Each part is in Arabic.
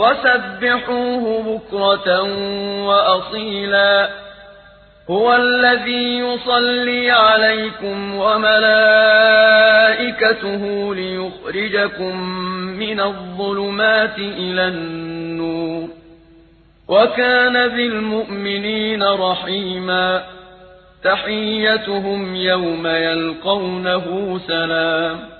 وسبحوه بكرة وأصيلا. هو الذي يصلي عليكم وملائكته ليخرجكم من الظلمات إلى النور. وكان بالمؤمنين رحيما. تحيتهم يوم يلقونه سلام.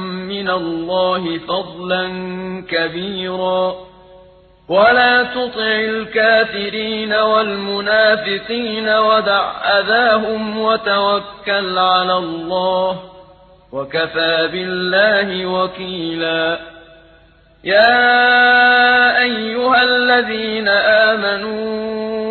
من الله فضلا كبيرا. ولا تطع الكافرين والمنافقين ودع أذاهم وتوكل على الله وكفى بالله وكيلا. يا أيها الذين آمنوا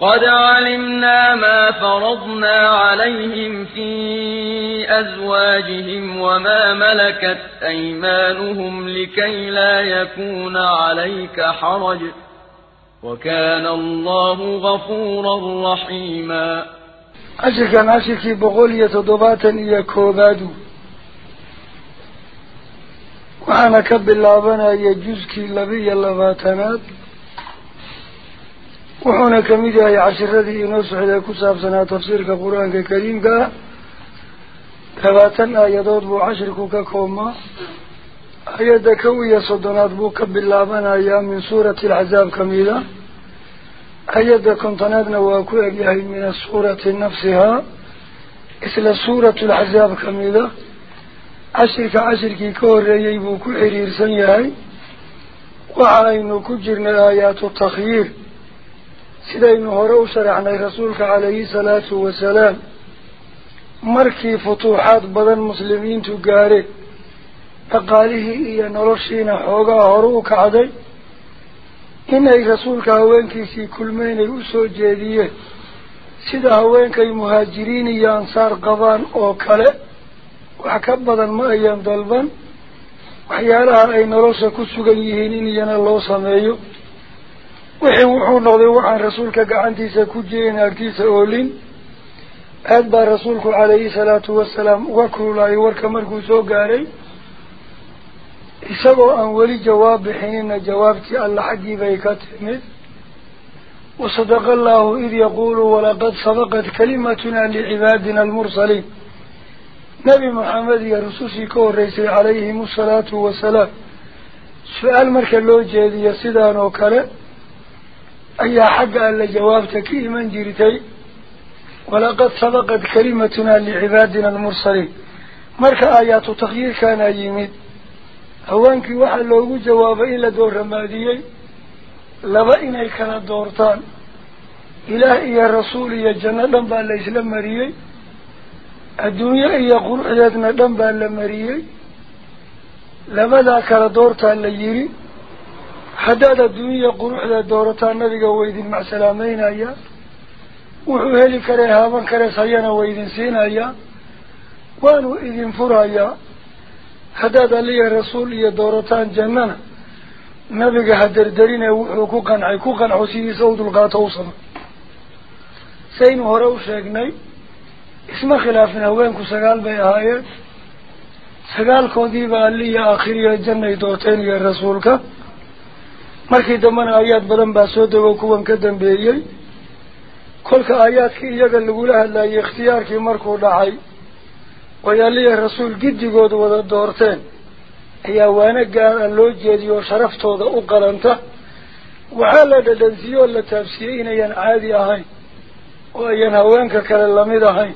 قد علمنا ما فرضنا عليهم في أزواجهم وما ملكت أيمانهم لكي لا يكون عليك حرج وكان الله غفورا رحيما. عشركان عشركي بغولية ضباطا إيا كوبادو وأنا كب اللعبنا يجوزكي لبي اللباتنات وحونا كميدة عشرتي إنوس حدا كساب سنة تفسير كقرآن كريم كا كباتن آيادات بو عشركو ككوما. آيادا كوية صدنات بو كب اللعبنا أيام من سورة العذاب كميدة. آيادا كنتنادنا واكو أبيهي من السورة نفسها. إسلا سورة العذاب كميدة. عشرك عشركي كور ييبو كل حرير سنياي. وعاينو كجرنا آيات التخيير. Salaatu wasalaam markii futuuxaad badan muslimiintu gaareen dhaqaalihii iyo noloshiina xoogaa hore u kacday inay rasuulka haweenkiisii kulmeynay u soo jeediyeen sida haweenkay muhaajiriin iyo ansaar qabaan oo kale wax ka badan ma ayan dalban waxyaalaha ay nolosha ku sugan yihiin in iyana loo sameeyo وحي وحو نغضي وحان رسولك قعانتي سكجين أكتي سأولين أدبى رسولك عليه الصلاة والسلام وكر الله يورك مركو سوقاري إسابوا أنولي جواب بحينينا جوابتي الله حقي بيكاتهمي وصدق الله إذ يقول ولقد صدقت كلمتنا لعبادنا المرسلين نبي محمد يا رسوسي كور ريسي عليه الصلاة والسلام سؤال مركا لو جيدي يا سيدان وكاله أي حق ألا جوابتك إيمان جريتي ولقد سبقت كلمتنا لعبادنا المرسلين. مرك آيات تغيير كان يميد. هوانك واحد لو جواب إلا دور رمادي لبئنا كان دورتان. إله يا رسول يا الجنة لنبا الإسلام مريي. الدنيا يا قرعياتنا لنبا الإسلام مريي. لبدا كان دورتان ليري. لي adduunya quruxdeed doorataa nabiga waydin macsalaameynaya wuxuu heli karee haaban karees hayana waydin siinayaa waanu idin furayaa haddaad aliya rasuul iyo doorataan jannana nabiga ha derderine wuxuu ku qancay ku qanco sidiisa u dulqaato u sama saynu hore u sheegnay isma khilaafin haweenku sagaal bay ahaayeen sagaalkoodiiba aliya aakhiriya jannay doorteen iyo rasuulka badan baa soo dego kuwan ka dambeeyey kolka aayaadkii iyaga lagula hadlayay ikhtiyaarkii markuu dhacay way aliya rasuul giddigood wada doorteen ayaa waana gaar a loo jeediyo oo sharaftooda u qalanta waxaa la dhadhansiiyey oo la taabsiiyey inayan caadi ahayn oo ayan haweenka kale lamid ahayn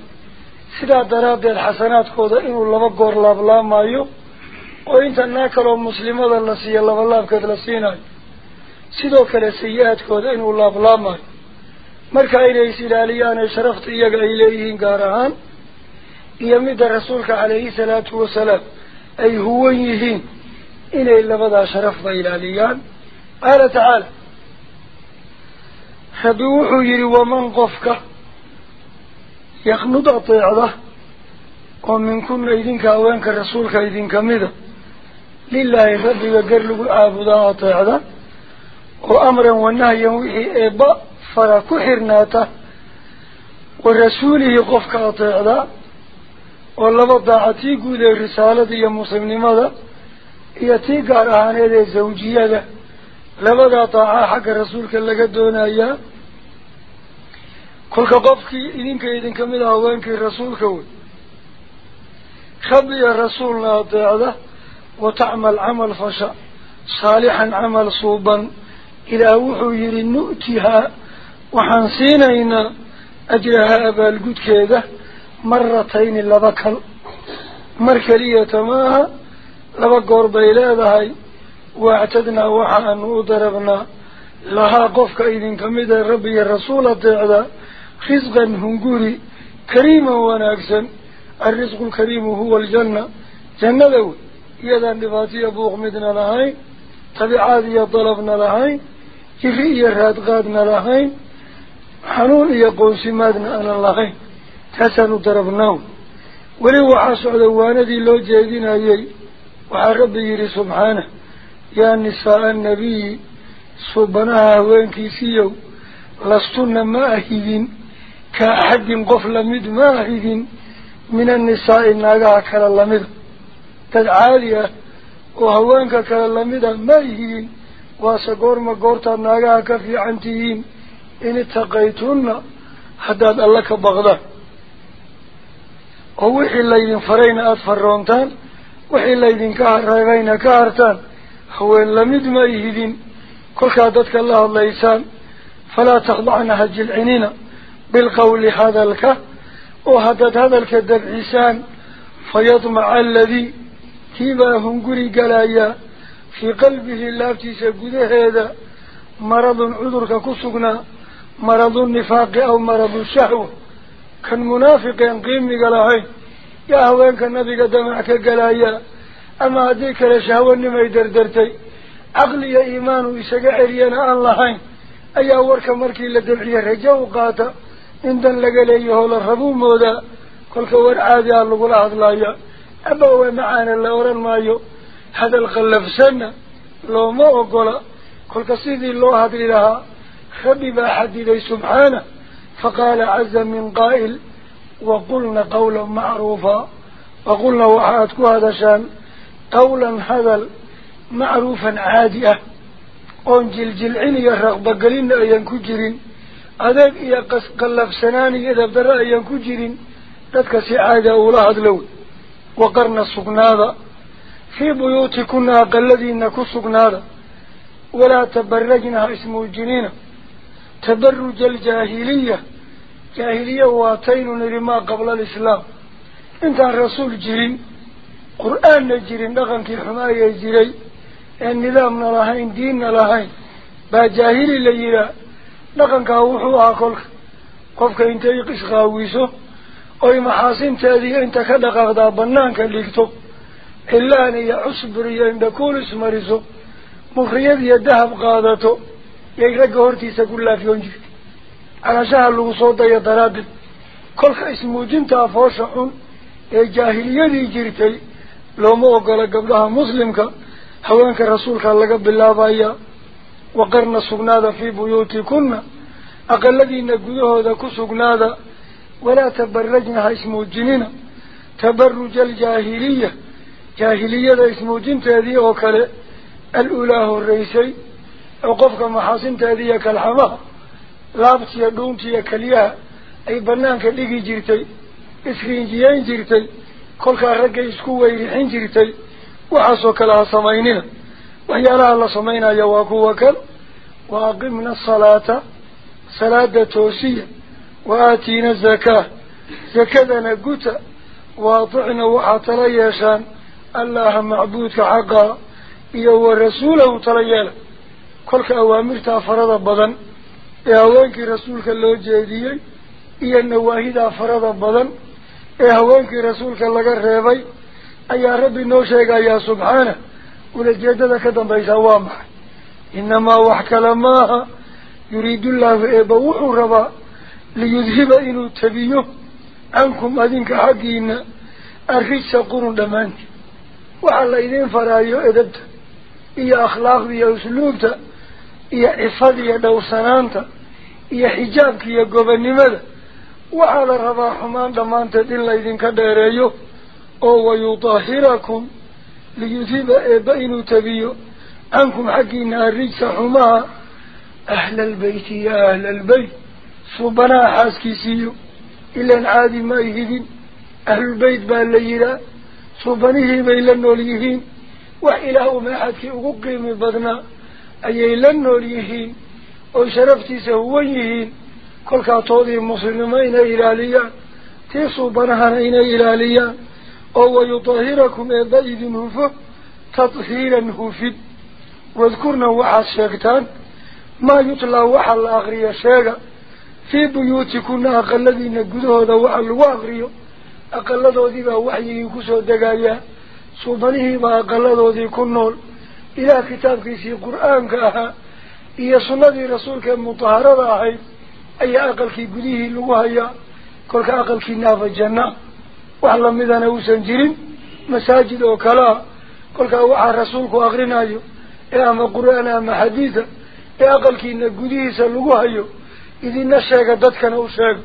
sidaa daraaddeed xasanaadkooda inuu laba goor laablaamayo oo inta naa kaloo muslimada la siiya labalaabkeed la siinayo inay is ilaaliyaan ee sharafta iyaga ay leeyihiin gaar ahaan iyo midda rasuulka calayhi salaatu wasalaam ay huwan yihiin inay labadaa sharafba ilaaliyaan qaala tacaala rabbi wuxuu yidhi waman qofka yaqnud ateecda oo minkuna idinka haweenka rasuulka idinka mida lilaahi rabbiga gar lagu caabudaa ateecda وأمرا ونهيا وحي إبا فلا كحرناته ورسوله قفك أطيع ذا. واللبضاعة قول الرسالة يا مسلمين ماذا؟ يتيق أرهان إذا زوجية ذا. لبضاعة حق رسولك اللي قدونا إياه. كل قفك إذنك إذنك من أولانك رسولك خبي رسولنا أطيع ذا. وتعمل عمل فشا. صالحا عمل صوبا. إلى وحير نؤتها. وحنسينينا أجلها أبا القد كذا مرتين لبكر مركلية ماها لبكر بيلاذها واعتدنا وحا أن أضربنا لها قفك إذن كمدى ربي الرسول الدعدى خزقا هنقوري كريما وناكسا الرزق الكريم هو الجنة. جنة ذو يدى النفاتية بوغمدنا لهاي. طبعاتية طلبنا لهاي. إخي إخاد قادنا لهين حنون يقول سمادنا أنا لهين تسانو تربناه ولو حسو دوانا دي لو جايدين أيي. وعرب يري سبحانه. يا نساء النبي سبناها وين كيسيو. لستن ما أهدين كأحد قفل مد ما أهدين من النساء الناقع كالالمد تدعالية وهوانك كالالمد ما أهدين وسقور ما قورتا ناقاك في عنتيين. إن اتقيتون حداد اللك بغضا ووحي الليذين فرين أتفرونتان. وحي الليذين كهربين كهرتان. هو اللمد ما يهدين. كل كادتك الله الليسان. فلا تخضعنا هج العنين. بالقول هذا الك. وهدد هذا الك الدبعيسان فيضمع الذي كيبا هنقري قلايا. Ku sugnaa maradu nifaaqi aw maradu shahwa kan munaafiqeen qiimiga lahayn yaa haweenka nabiga damac ka galayaa ama haddii kale shahwanimay derdertay caqliya iimaanu isaga celiyana aan lahayn ayaa warka markii la dabciye rajo u qaata in dan laga leeyaho la rabuu moodaa kolka war caadi a lagula hadlaya abawe macaana la oran maayo هذا الغلف سنة لو ما أقول كل قصيد الله هذه لها. خبب حد إليه سبحانه. فقال عز من قائل وقلنا قولا معروفا. وقلنا وحاتك هذا شأن. قولا هذا معروفا عادية. أنجل جلعيني الرغبة قلنا أيان كجرين. أذب يا قص قلف سنان إذا بدر أيان كجرين. تتكسي عادة أولاد لو. وقرنا السقنا هذا في بيوت كنا بيوتكنا قلذين كسقنار ولا تبرجنا اسم الجنين. تبرج الجاهلية. جاهلية واتين لما قبل الإسلام. انت الرسول جرين قرآن الجرين لغن في حماية جري النظامنا لهين ديننا لهين با جاهلي ليرا. لغن كاوحو عقل قفك انت يقش غاويسو. أو محاسين تاذي إنت كدقاق دا بنانك اللي إلا أن يعصبر يندكون اسمارسو مخريض يدهب قادته. يقرق هورتيس كلا في ونجف على شهر لغصوده يدراد كل اسمه جنتا فوشعون يجاهلية يجيرتي لو مو قال قبلها مسلمك. حوانك رسولك الله قبل الله بايا. وقرنا سقنادا في بيوتكنا أقل الذين قدوه ذاكو سقنادا ولا تبرجنا اسمه الجنين تبرج الجاهلية. جاهلية اسموجين تاذي وكال الأولاه الرئيسي. وقفك محاسن تاذي كالحما لابتيا دونتيا كاليا أي بنانك ليقي جيرتي. اسرين جيان جيرتي. كل رجع يسكو يلحين جيرتي. وحسوك لها سمينينا وهي على الله سمينا يواقوك وأقمنا الصلاة. صلاة توسية. وآتينا الزكاة. زكذا نقوت. وأطعنا وحطر يشان الله معبودك حقا إيهو رسوله تليال كلك أوامر تفرض بضن إيهوانك رسولك الله جيدي إيه النواهي تفرض بضن إيهوانك رسولك الله الرابي أي رب نوشيك يا سبحانه. ولا ولجيدة كدن بيس أوامح إنما وحك لماها يريد الله في بوح ربا ليذهب إنو تبيه. أنكم أذنك حقين. أرخي قرون دمانك. وعلى إذن فرايو إذبت إيا أخلاق بيا أسلوبتا إيا إصاد يا دوسنانتا إيا حجابك يا قبني ماذا وعلى رضا حمان دمانتا دين لإذن كدريو أو ويطاهركم ليثيب إبئن تبيو أنكم حقين الرجس حما أهل البيت يا أهل البيت صبنا حاسكي سيو إلا عادي ما يهدين أهل البيت بان ليلا سبنهم إلا النوليهين وإله ما حدك أقوقي من بدنا أي إلا النوليهين أو شرفتي سهويهين كل كاتودي المسلمين إلى ليا تيسو بنهان إلى ليا أو يطهركم إذا هف تطهيرا هفد واذكرنا وحا الشيكتان ما يطلع وحا الأغرية الشيكة في بيوتكنا أقل الذين قدوا هذا وحا الواغريو aqaladoodiibaa waxyigii kusoo degayaa suubanihiibaa aqaladoodii ku nool ilaah kitaabkiisii qur-aanka ahaa iyo sunnadii rasuulka ee mutaharada ahayd ayaa aqalkii gudihii lagu hayaa kolka aqalkii naafa janna wax lamidana uusan jirin masaajid oo kale ah kolkaa waxaa rasuulku akrinayo ee ama qur-aan ama xadiida ee aqalkiina gudihiisa lagu hayo idina sheega dadkana u sheega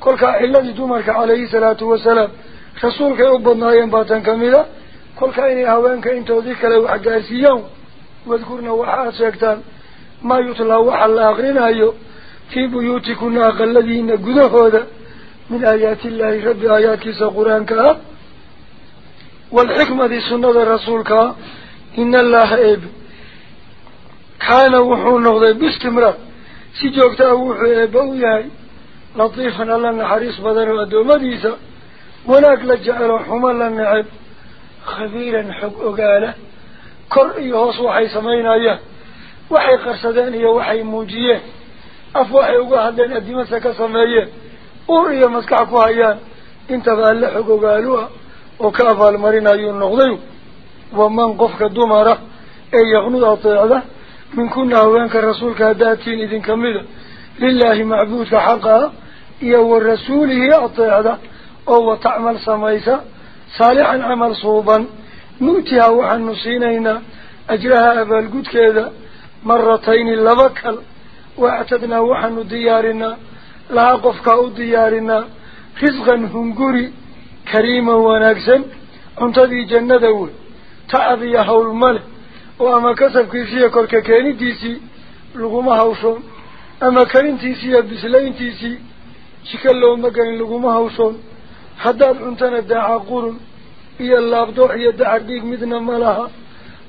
كل كإلذي دمرك عليه الصلاة والسلام رسولك أبنا ينبتن كملا كل كإني أوان كإنت وذيك لو أجلس يوم وذكرنا واحد سكتان ما يطلع واحد الآخرين أيو في بيوتكنا قلدينا جد هذا من آيات الله رب آيات القرآن كا والحكمة دي سنة رسولك إن الله إب كان وحون نغضي باستمرار سيجوكتا وحو إباوياي لطيفا لنا حريص بدن وأدوم ديسا وناك لجعل حمل النعب خبيرا حب أقالة. كرئي إيوه هصو حي سمينا يه وحي قرصداني وحي موجية. أفوحي وقهد لن أدي مسك سمينا أوري إيوه مسكعكو هيان إنت فألا حب أقالوها. وكافة المرين أيو النغضي ومن قفك الدمارة. أي يغنو أطيع ذا من كنا وينك الرسول كهداتين إذن كمدا لله معبود حقا. يا إيه ورسوله أطيعه أو تعمل سميسا صالحا عمل صوبا نوتيها وحن نسينينا أجرها أبا القد كذا مرتين لبكال واعتدنا وحن ديارنا لاقفك أو ديارنا خزقا هنقري كريما وناكسا انتظي جنة دول تعذي حول ملك وأما كسب كيسية كوركا كيني تيسي لغمها وشون أما كرين تيسية بسلين تيسي haddaad cuntana daaca qurun iyo laabdoox iyo dacar dhiig midna ma laha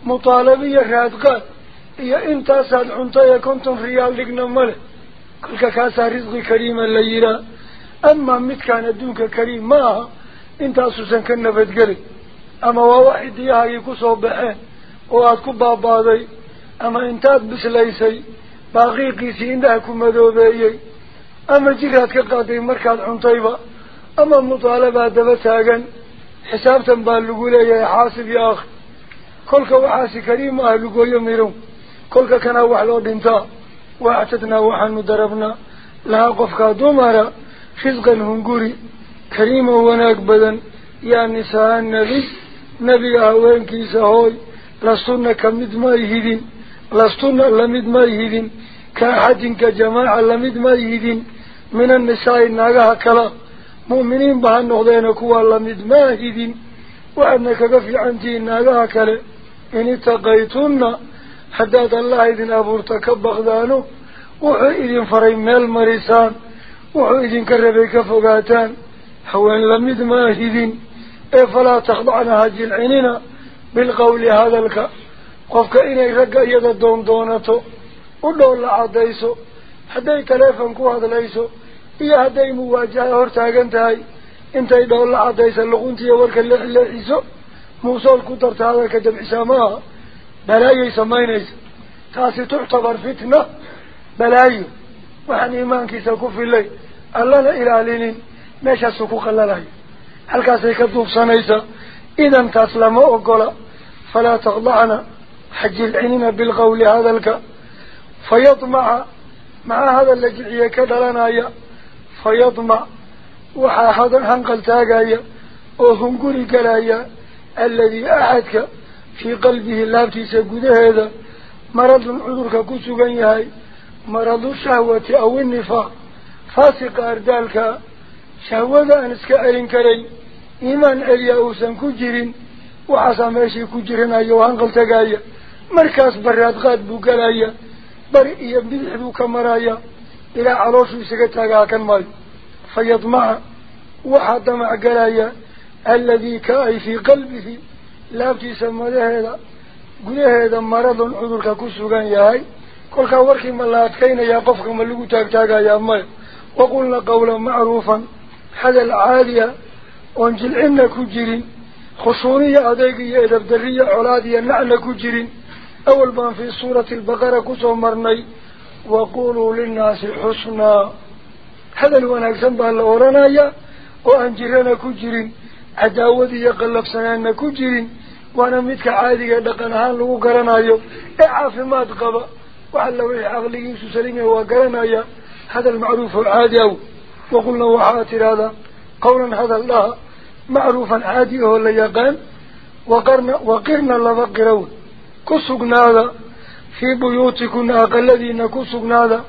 mutaalabo iyo raadqaad iyo intaasaad cunto ee konton riyaal dhigna ma leh kolka kaasaa risqi kariima la yihaa amaa midkaan adduunka kariim ma aha intaasuusan ka nabadgelin ama waa wax idiyahaagii kusoo baxeen oo aada ku baabaaday ama intaad bislaysay baaqiiqiisii indhaha ku madoobeeyey markaad cuntayba ama mutaalabaa daba taagan xisaabtan baa lagu leeyahay xaasib iyo akhi kolka waxaasi kariim ah lugooyo mirow kolka kanaa wax loo dhintaa waactadnaa waxaanu darabnaa lahaa qofkaa dumara risqan hunguri kariima wanaag badan yaa nisaa nebi nebiga haweenkiisa hooy lastunna kamid may hidin lastunna lamid may hidin ka axadinka jamaaca lamid may hidin من النساء ناقها كلا. مؤمنين بها النهضين كوى اللمد ماهد وأنك غفي عن دين ناقها كلا. إن اتقيتنا حداد الله إذن أبورتك بغدانه وحيدين فريم المريسان وحيدين كربيك فقاتان حوان لمد ماهد إيه فلا تخضعنا هذه العينين بالقول هذا لك قفك إني رقا يدى دون دونته ودول عديسه هداي كلافهم هذا ليسو هي هداي مواجهة أرتاعن تاي أنت إذا الله هداي سلقون تي ورك الله ليسو موصل كتر تعالى كدم إسماء بلاي يسمين إيش تاسي تعتبر فتنة بلاي وحن إيمانك سكوف الله الله لا إله إلا هو مش السكوك الله هل كاسي كذوب سنيسا إذا تسلم أقولا فلا تغضعنا حجي العنين بالقول هذا الك فيطمع مع هذا اللجعية كدلنا يا فيضمع. وحا هذا الحنقل تاقا يا وهنقري قلا يا الذي أعدك في قلبه اللابتي سقوده هذا. مرض العذر كسوغا يا هاي مرض الشهوة أو النفاق. فاسق أردالك شهوة أنسك أرين كري إيمان أليأوسا كجرين. وحسا ماشي كجرين أيوه أنقل تقايا مركز براد غاد بوكالايا isaga taaga hakan maayo fayadmaca waxaa damac galaya alladii ka ay fii qalbihi laabtiisa madaheeda gudaheeda maradun cudurka ku sugan yahay kolkaa warkii ma la adkaynayaa qofka ma lagu taagtaagayaa maya waqulna qawlan macruufan hadal caadiya oon jilcinna ku jirin khushuuniya adeeg iyo edabdarriya colaad iyo nacna ku jirin أول ما في سورة البقرة كسو مرني وقولوا للناس حسنا هذا هو نكسن بالأورانايا وأنجرنا كجرين عداوذي يقلب سنانا كجرين وأنا متك عادي دقنها لغو قرنايا اعافي ما تقبى وحلو اعغلقين سسلين هو قرنايا هذا المعروف العادي وقلنا وحاتر هذا قولا هذا الله معروفا عادي هو اللي يقان وقرنا, وقرنا لبقرون كسقنا هذا في بيوتكنا أقلذين كسقنا هذا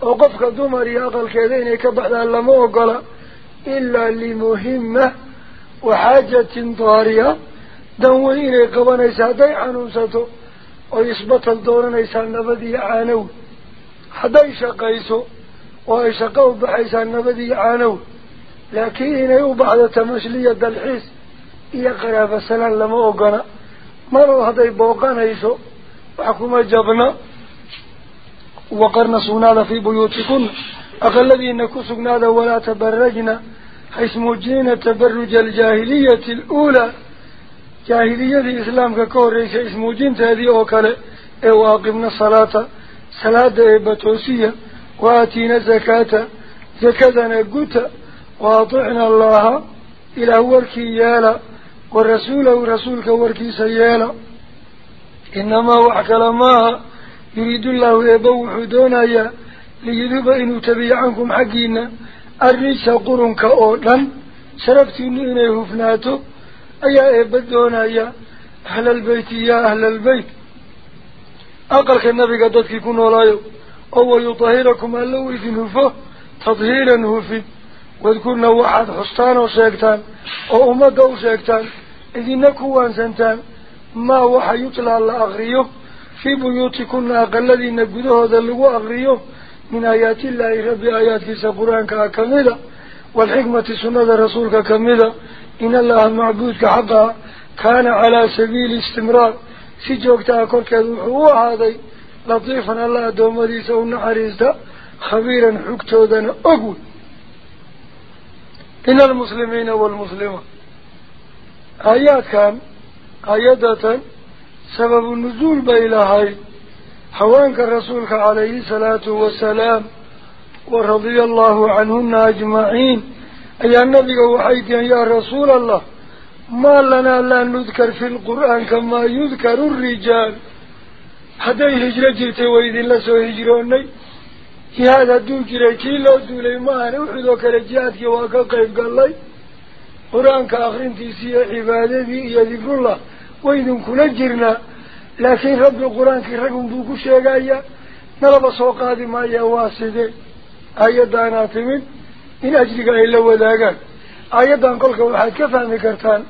وقفك دمري رياض كذين كبعد اللموغل إلا لمهمة وحاجة طارية دوين قبنا سادي عنوسته ويثبت الدورنا سان نبدي عانو حدي شقيسو ويشقو بحي سان نبدي عانو لكن هنا بعد تمشلية دلحيس يقرأ فسلا لموغل لموغل مالو هذا أنا ايسو وحكما جابنا. وقرنا سناد في بيوتكم أغلبي إنكو سناد ولا تبرجنا. حيث موجين تبرج الجاهلية الأولى. جاهلية الإسلام كوريس حيث موجين تهدي أوكالي أو أقمنا الصلاة. صلاة باتوسية وآتينا زكاة زكاة نقوت. وأطعنا الله. إلى هو الكيالة ورسوله رسولك وركي سيالا. إنما وعكلا ماها يريد الله يبوح دونايا ليذوب إن تبيع عنكم حقينا. أرنسا قرنك أولا سربت إني فناتو أيا إبد دونايا. أهل البيت يا أهل البيت. أقل كالنبي قدتك كن ولايو. أو يطهيركم ألو إذن هفو تطهيرا هو هفو واذكرنا واحد حسطان وشيكتان. أو أمد وشيكتان إذن كوان سنتان ما هو وحا الله لأغريه في بيوتكنا قلذي نبدوه ذلو أغريه من آيات الله رب آيات سبرانك كميدا والحكمة سنة رسولك كميدا إن الله معبودك حقا. كان على سبيل استمرار. سجوكتا كورك هو هذا. لطيفا الله دوم ديسا ونحريسا خبيرا حكتودا ذن أقول. إن المسلمين والمسلمات آيات كان آيادة سبب النزول بإلهي حوانك رسولك عليه الصلاة والسلام ورضي الله عنهن أجمعين أي النبي وحيد يا رسول الله ما لنا لا نذكر في القرآن كما يذكر الرجال. هذا هجرة جرت وإذن لسوا هجروني هذا دو جري كي لو دولي ما أنا وحدو كرجاتك واقا قيب قال لي قرآن كآخرين تيسي عبادتي يذكر الله وإذن كنا جرنا لكن رب القرآن كي رقم بوكو شيئا نلب سوقاتي ما يواسده آيادان آتمين إن أجلق إلا وذاقان آيادان قلق وحاد كفهم كرتان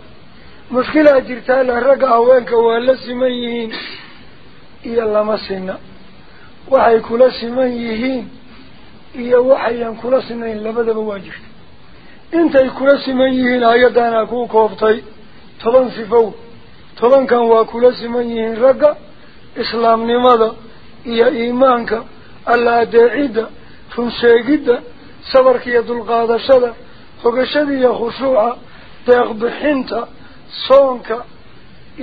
مشكلة جرتان الرقع وينك ولا سميهين إيا الله مسينا waxay kula siman yihiin iyo waxayan kula sinayn labadaba waa jirta. Ku kooftay toban sifow tobankan waa kula siman yihiin ragga islaamnimada iyo iimaanka alla adeecidda run sheegidda sabarka iyo dulqaadashada hogashada iyo khushuuca deeqbixinta soonka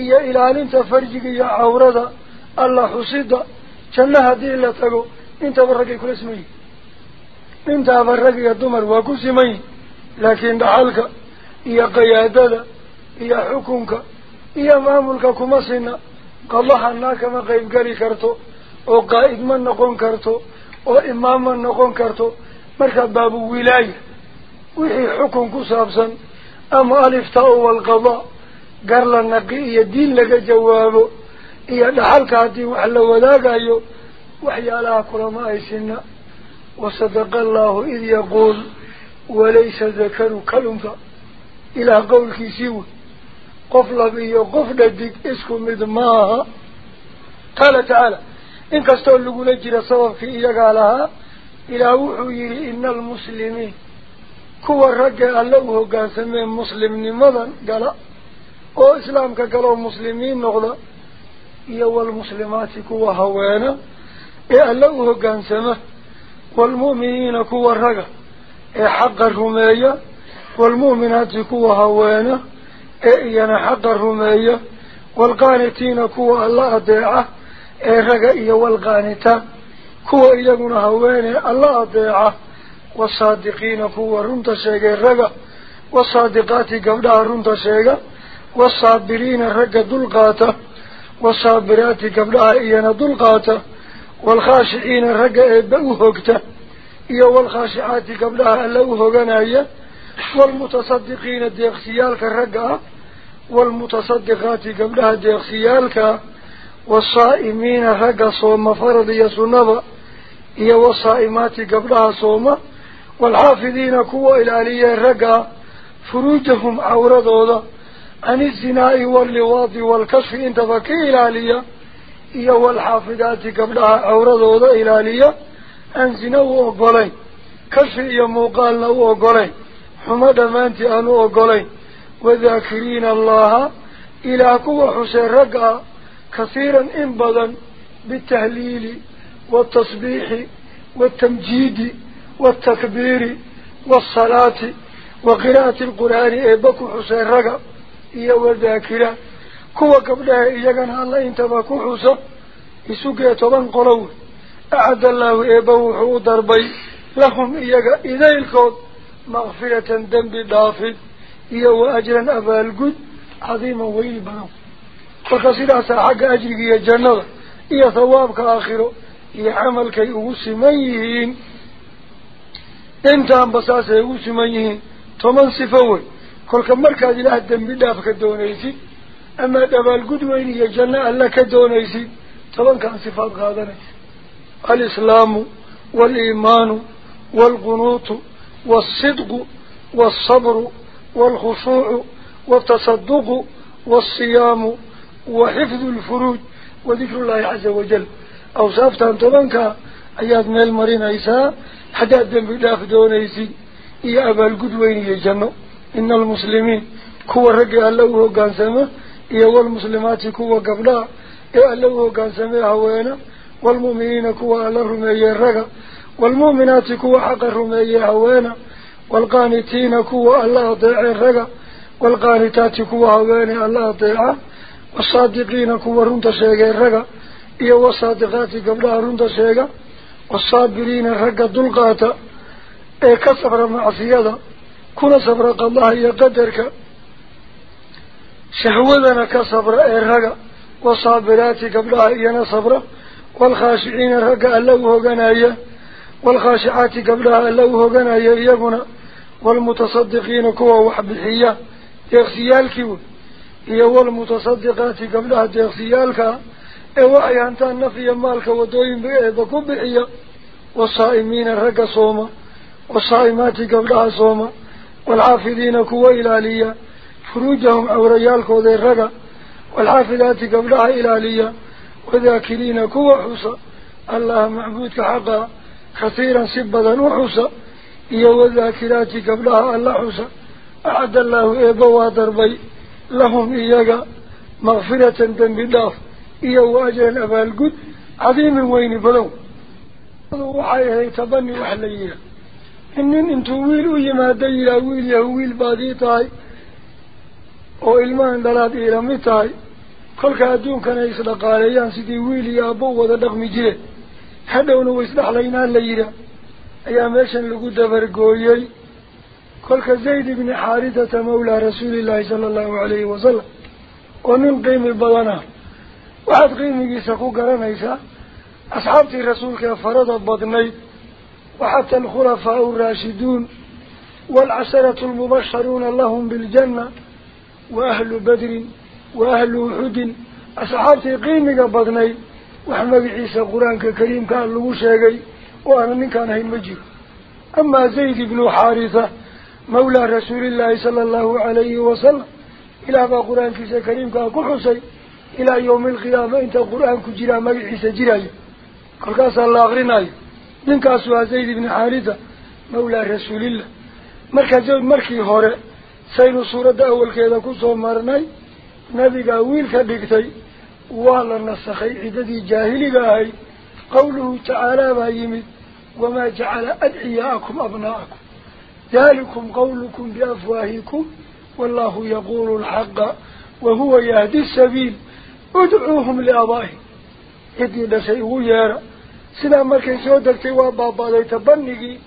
iyo ilaalinta farjiga iyo cawrada alla xusida janno haddii la tago intaba raggay kula siman yihin intaaba rag iyo dumar waa ku siman yihin لكن دعالك إيا قيادنا إيا حكمك إيا مامولك كمسنا قالها أنك ما قيب قري كرتو أو قائد من نقون كرتو أو إمام من نقون كرتو. مركب باب ولاية وحي حكمك سابسا أما ألفتاء والقضاء. قر لنقي إيا دين لك جوابه. يا دعالك هاتي وحلا ولا قايو وحيا لها كرماء سنة وصدق الله إذ يقول وليس ذكر كلمك إلى قول سوى. قفل بي وقفل ديك اسكو مدماها. قال تعالى إنك استولق نجر صوفك إذا قالها إلى وحير إن المسلمين. كو الرجع اللوه قاسمين مسلمين مضان قال أو إسلامك قالوا مسلمين نغضا يو المسلمات كو هوانا إلا اللوه قاسمين والمؤمنين كو الرجع إيه حق الرمية والمؤمنات كوا هوانا إيه إيانا حق الرمية والقانتين كوا الله داعة إرقائي والقانتا كوا إيقنا هوانا الله داعة والصادقين كوا رمت شيقا إرقا والصادقات قبلها رمت شيقا والصابرين رقا دلقاتا والصابرات قبلها إيانا دلقاتا والخاشعين رقا إيه إبقوا هكتا إيا والخاشعات قبلها ألا أوهجنايا والمتصدقين ديغسيالك الرجع والمتصدقات قبلها ديغسيالك والصائمين رجع صوم فرض يسنبا إيا والصائمات قبلها صوم والحافظين كوا إلالية رجع فروجهم عورضوضا عن الزناء واللواط والكشف انت فكي إلالية iyo walxaafidaati gabdhaha cawradooda ilaaliya أنزنا وقلين يوم قال له وقلين حمد مانتي أنو وقلين وذاكرين الله إلى قوة حسين رجع كثيرا إنبضا بالتهليل والتصبيح والتمجيد والتكبير والصلاة وقراءة القرآن. إيه إبك حسين رجع إيا وذاكرة. قوة قبلها إيجا الله إنتبه كحسين إسوك يتبان قلوه. أعد الله إبوح ودربي لهم إيقا إذا الكود مغفرة دم دافد إيو أجرا أبا القد عظيما ويل بنام فقصد أسا حق أجري إيا جنة إيا ثوابك آخر إيا عمل كي أغسميهين إنتان بساسة أغسميهين ثمان صفوه كل كمرك أجل أهد دنب دافك دونيسي. أما أبا القد وين إيا جنة ألا كدونيسي. ثمان كان صفاب غادرين الإسلام والإيمان والقنوط والصدق والصبر والخشوع والتصدق والصيام وحفظ الفروج وذكر الله عز وجل. أو صافتان طبعا أياد ميل مرين عيسى حتى الدم بداف دونيسي إيا أبا القدوين يجنى إن المسلمين كوا رقي الله قان سمه iyo walmuslimaati kuwa gabdhaha ee alla u waalmu'miniina kuwa alla rumeeyey raga waalmu'minaati kuwa xaqa rumeeyey haweena waalqaanitiina kuwa alla adeecee raga والقانتات كوا هواني الله أطيعه والصادقين كوا رنت شيغي الرقا إيا والصادقات قبلها رنت شيغا والصابرين الرقا دلقاتا إيه كصبر معصيدا كنا صبرق الله يقدرك شهودنا كصبر الرقا والصابرات قبلها إيانا صبر والخاشعين رجع الله جنايا والخاشعات قبلها الله جنايا يجنا والمتصدقين كوا وحب الحية تغسيالك هي والمتصدقات قبلها تغسيالك إيه أوعي أنت النفي مالك ودوين إيه بكم بحية والصائمين رجع صوما والصائمات قبلها صوما والعافدين كوا إلى ليا فروجهم أو ريالك وذي الرجع والعافلات قبلها إلى ليا وذاكرين كوا حوصا الله معبودك حقا. كثيرا سبدا وحوصا يا وذاكرات قبلها الله حوصا أعد الله إبوا دربي لهم إياقا مغفرة دم بالله إيا واجه أبا القد عظيم وين بلو. هي تبني وحليه إنن انتو ويلو يما ديلا ويل يهويل باديتاي وإلمان دلات إيرامتاي kolka adduunkana isdhaqaaleeyaan sidii wiil iyo abbo wada dhaqmi jireen hadhowna way isdhexlaynaan la yidhaa ayaa meeshan lagu dabargooyey كل زيد بن حارثة مولى رسول الله صلى الله عليه وسلم ومن قيم البضنة وحد قيم يسقو قرنيسا أصحابتي رسولك فرض البضني وحتى الخلفاء الراشدون والعشرة المبشرون لهم بالجنة وأهل بدر وأهل وحد أصحابتي قيم البضني وحمد عيسى قرآن كريم كان له شيء وأنا من كان هي المجيب أما زيد بن حارثة مولى رسول الله صلى الله عليه وسلم إلى قرآن كيسا كريم كحسي إلى يوم القيامة إنت قرآن كجرى مجحس جراي قل كاس الله أغرناي. من كاسوا زيد بن حارثة مولى رسول الله. مركز مركي هوري. سيد سورة أول كذا كسو مرناي. نبي قاويل كبكتي وعلى النسخي عددي جاهلي قوله تعالى ما يمد وما جعل أدعياءكم أبناءكم. ذلكم قولكم بأفواهكم والله يقول الحق وهو يهدي السبيل. ادعوهم لأبائهم يدي شيء يارا. سنا مركي سودك وابا لي تبنغي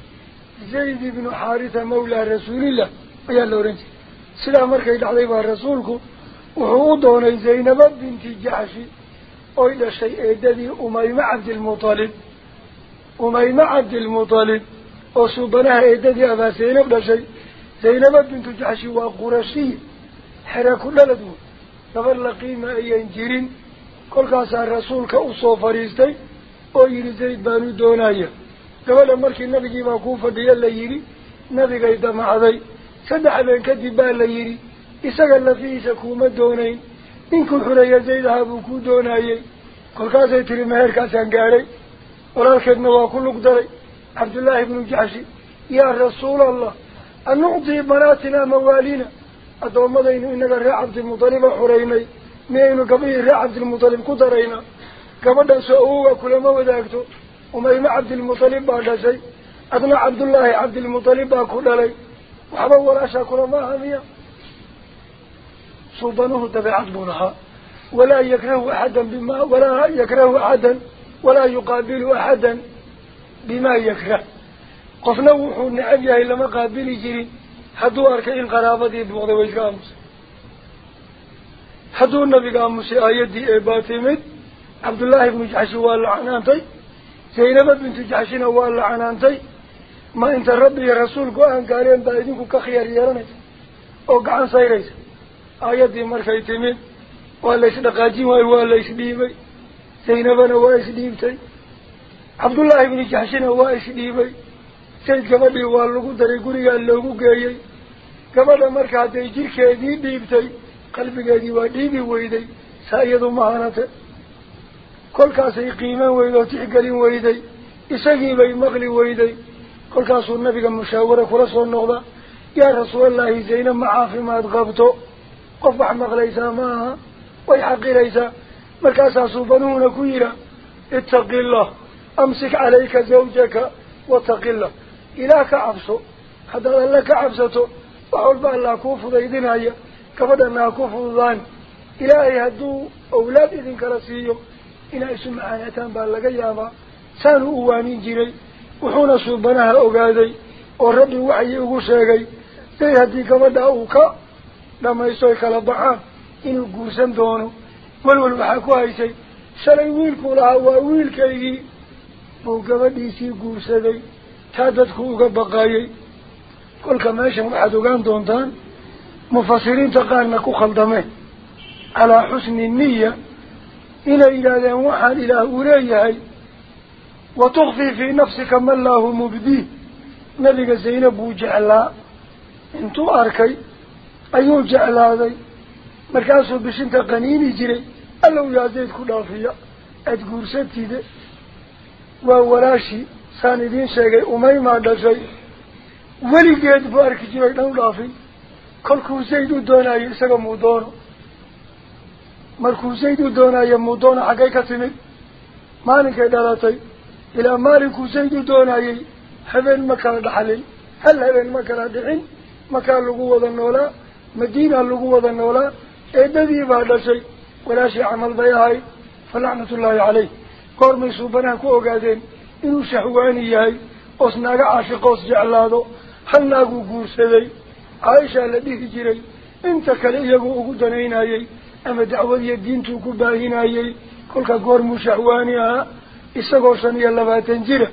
زيد بن حارثة مولى رسول الله. يا لورنج سنا مركي دعيبا رسولكم. وحوضون زينب بنت جحشي وإلى شيء يدي أميم عبد المطالب أميم عبد المطالب وصوبناها إيدادي أبا سينب لشي زينب بنت جحشي وقرشي. حرا كل لدو. تفر قيمة أيان جيرين كل كاسا رسولك أصو فريستي ويري زيد بانو دونايا. قبل مركي النبي ما كوفا ديال ليري. نبي قيدا معذي. سدح دونين إنكو حريا زيد هابوكو دونايا كل كاسا يتري مهر كاسان قاري ولكن نواكو لقدري عبد الله بن جحشي يا رسول الله أن نعطي بناتنا موالينا أدومدين إنك رأى عبد المطلب حريني مين قبل رأى عبد المطلب كدرينا قبل سؤوه كل ما وداكتو وما عبد المطلب بعد شيء أدنى عبد الله عبد المطلب كل لي وحبا ولا شاكل ما همية سلطانه تبعت بنها ولا يكره أحدا بما ولا يكره أحدا ولا يقابل أحدا بما يكره. قفنا وحو نعب يهي لما قابل جري حدو أركي القرابة دي بغض ويش قاموس حدو النبي قاموس آيات دي إباتمت عبد الله بن جحش واللعنانتي زينب بنت جحشين واللعنانتي ما انت ربي يا رسول قوان قالين بايدينكو كخيار يراني أو قعان سايريس آيات دي مركي تمت ولا يسدقاجين ولا يسديبي زينبنا ويسديبتي عبد الله بن جحشن هو إسليبي سيد قبلي واللغو دري قريقا اللغو قايي قبل مركا دي جيركي دي ديبتي قلبي دي وديبي ويدي. سايدو مهانته. كل كاسي قيمة ويدو تحقلين ويدي. إساقي بي مغلي ويدي. كل كاسو النبي مشاورة الله تغبتو قفح مغليسا ماها ويحقي ليسا مركاسا صوبنون كويرا اتق الله. أمسك عليك زوجك وتقل إلى كعبسه هذا لك عبسته وحول بقى الله كوفو ذيدين هيا كبدا أنها كوفو ذان إلهي هدو أولاد إذن كرسيو إنا اسم معانيتان بألغا يابا سانو أوانين جيري. وحونا صوبناها أغادي وحي أغشاقي day haddii gabadha uu ka baxaan inuu guursan doono walwal waxaa ku haysay shalay wiilkuu lahaa waa wiilkaygii buu gabadhiisii guursaday taa dadku uga baqayay kolka meeshan waxaad ogaan doontaan mufasiriinta qaarna ku khaldameen calaa xusni niya inay yidhaahdeen waxaan ilaah uu leeyahay wa tukfii fii nafsika ma laahu mubdii nabiga zaynab buu jeclaa intuu arkay aada guursatide waa walaashii saan idiin sheegay umaymaa dhashay weligeed buu arki jiray dhan u dhaafin kolkuu zayd u doonayo isaga muu doono markuu zayd u doonayo muu doono xaggay ka timid maalinkay dhalatay ilaa maalinkuu zayd u doonayey habeen ma kala dhaxlin hal habeen ma kala dhixin makaa lagu wada noolaa madiina lagu wada noolaa eedadii baa dhashay walaashii camal bay ahayd fa lacnatullaahi caleyh goormay suubanaha ku ogaadeen inuu shahwaani yahay oos naaga caashiqoos jeclaado hal naaguu guursaday caaishaa la dhihi jiray inta kale iyagu ugu danaynayey ama dacwadiyo diintuu ku baahinayey kolka goormuu shahwaani ahaa isagoo shan iyo labaatan jira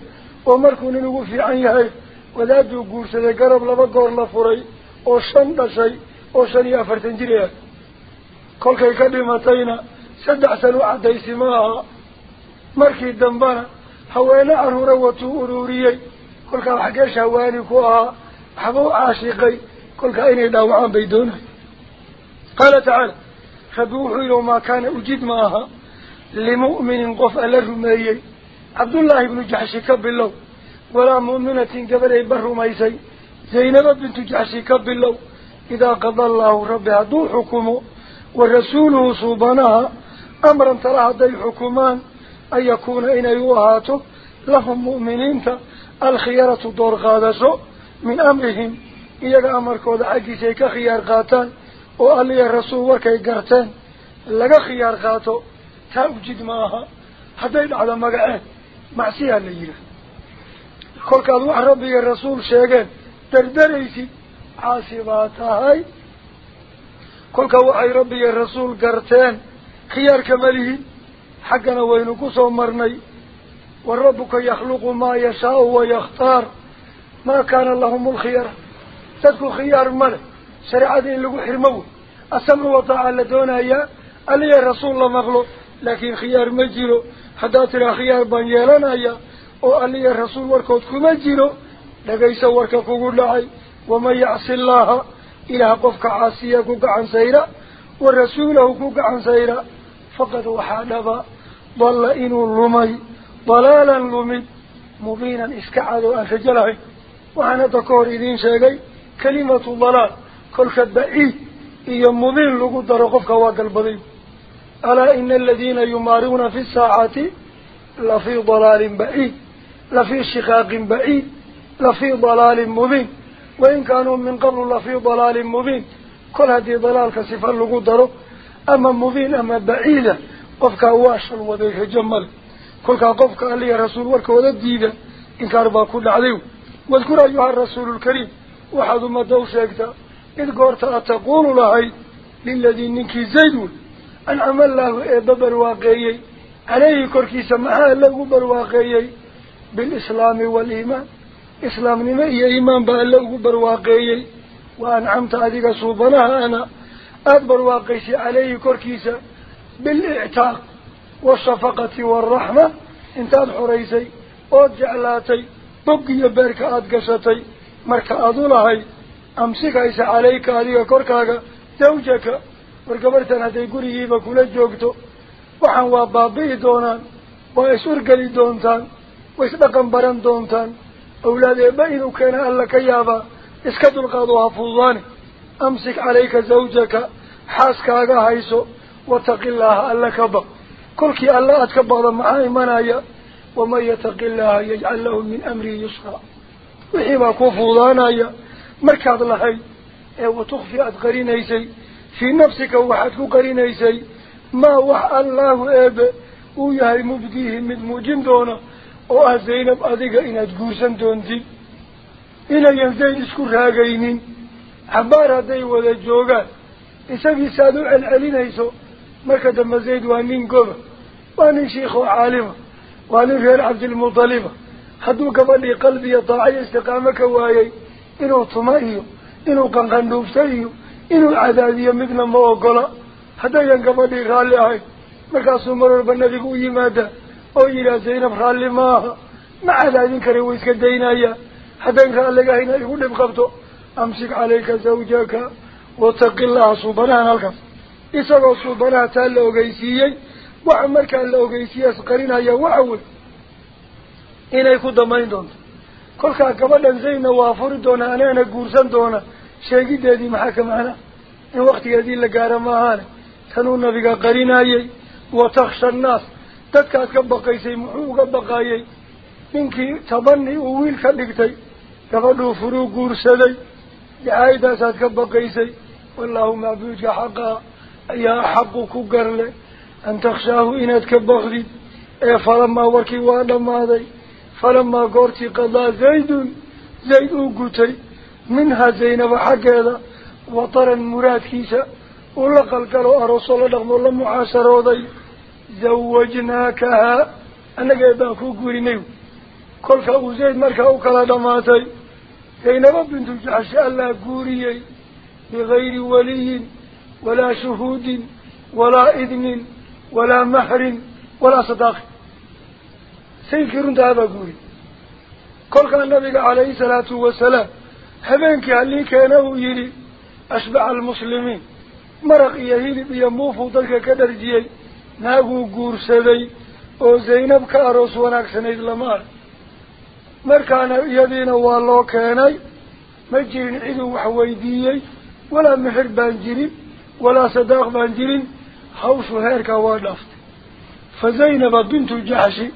oo markuu nin ugu fiican yahay wadaaduu guursaday garab laba goor la furay oo shan dhashay وشان يأفرتن جريان كل كي كلمتين سدع سلوعة ديسماها مركي الدنبان حوالا عنه روتو أروريي. كل كي حقاش هوانكوها حبو عاشقي. كل كي إني داوعان بيدون قال تعالى خبوه لو ما كان أجد معها. لمؤمن قف الرميي عبد الله بن جحش كبلو ولا مؤمنة قبل بر ميسي. زينب بنت جحش كبلو qada allaahu rabbi hadduu xukumo wa rasuuluhu suubanaha amran tala hadday xukumaan an yakuuna inay u ahaato lahum mu'miniinta alkhiyaratu door qaadasho min amrihim iyaga amarkooda xaggiisa ay ka khiyaar qaataan oo alliya rasuul warkay garteen laga khiyaar qaato taa ujid ma aha hadday dhacdo magaceed macsiyaa la yidhaah kolkaad xaggana waynu ku soo marnay wa rabbuka yakhluqu maa yashaau wayakhtaar maa kaana lahum alkhiyara dadku khiyaar ma leh shareecada in lagu xirmo wey asamcu wataaca la doonayaa aliya rasuul la maqlo laakiin khiyaar ma jiro haddaad tidhaa khiyaar baan yeelanaya oo aliya rasuul warkood kuma jiro dhagayso warka kugu dhacay وما يعصي الله إلى قفك عاصية كوك عن سيرا ورسوله كوك عن سيرا فقد وحادبا ضل إنو اللمي ضلالا لمي مبينا اسكعدوا أخجلها وعنى تكور إذين شاقي كلمة ضلال كل شدعي إيه، إيا مبين لقدر قفك وقلبضي ألا إن الذين يمارون في الساعة لفي ضلال بعيد لفي شقاق بعيد لفي ضلال مبين. وإن كانوا من قبل الله في ضلال مبين. كل هذه ضلال كسفا لقدره أما مبين أما بعيدة. قفك واشر وذيك جمل كل قفك لي رسول ورك وذيك إن كان ربا كل عليه واذكر أيها الرسول الكريم. وحد ما دوش يكتب إذ قرت أتقول لهي للذين ننكي زيدون. أن عمل الله ببر واقعي عليه كركي سمعها له ببر واقعي بالإسلام والإيمان. إسلام نما هي إيمان بالله برواقية وأنعمت هذه صوبنا أنا أكبر واقيس عليه كركيسة بالإعتاق والصفقة والرحمة انت حريسي أجعلاتي بقي بركة أدقستي مركة أمسك أمسكيس عليك هذه كركاكا زوجك وركبرت أنا دي قريه بكل جوكتو وحنوا بابيه دونان وإسرقلي دونتان وإسرقن بران دونتان أولادي بينو كان ألك يابا إسكتوا القاضوا فوضاني أمسك عليك زوجك حاسك أغا هايسو واتق الله ألك با كل كي الله أتكبر معاي منايا ومن يتق الله يجعل له من أمره يسرى وحيما ما كوفوضانايا مركض لهاي وتخفي أتقرينيسي في نفسك وحدك قرينيسي ما وح الله إيه أبا ويهي مبديه من مجندونه ah inayan zayd isku raagaynin xabaar hadday wada joogaan isagiisaad u celcelinayso marka dambe zayd waa nin goba waa nin shiikh oo caalima waa nin reer cabdilmudaliba hadduu gabadhii qalbiya daacayo istiqaamo ka waayey inuu tuma iyo inuu qanqandhuufto iyo inuu cadaadiyo midna ma ogola haddayan gabadhii raalli ahayn markaasuu mar walba nabigu u yimaada zaynab raalli maaha ma cadaadin kara way iska daynayaa haddayn raalligahayna igu dhib qabto amsik calayka zawjaka wataqi llaha suubanahan halkaas isagoo suubanaha taa la ogeysiiyey waxa markaa la ogeysiiye asqarinaya waxa wey inay ku damayn doonto kolkaa gabadhan zaydna waa furi doona anaana guursan doona sheegideedii maxaa ka macnaa in waktigeedii la gaaro maahaane tanuu nabiga qarinayey wataksha annaas dadkaad ka baqaysay muxuu uga baqaayey ninkii tabani uu wiil ka dhigtay gabadhuu furuu guursaday dacaayadaasaad ka baqaysay wallaahu macbuudka xaqaa ayaa axaqu ku garle an takshaahu inaad ka baqdid ee falamaa warkii waa dhammaaday falamaa goortii qadaa zaydun zayd uu gutay minhaa zaynaba xaggeeda wataran muraadkiisa uu la qalgalo aroosoo la dhaqmoo la mucaasharooday زوجناكها أنا جاي بأخوك ورينيو كل كأوزيد مركا وكلا دماتي. كينا ما بنت جحش الله قوريي بغير ولي ولا شهود ولا إذن ولا مهر ولا صداق. سيكرون تابا قوري كل كان النبي عليه الصلاة والسلام. حبينك اللي كانه يري أشبع المسلمين. مرق يهيلي بيموفو ذلك كدر جيي. Markaana iyadiina waa loo keenay ma jirin ciduu wax weydiiyey walaa mexir baan jirin walaa sadaaq baan jirin hawshu heerkaa waa dhaaftay fa zaynaba bintu jaxshi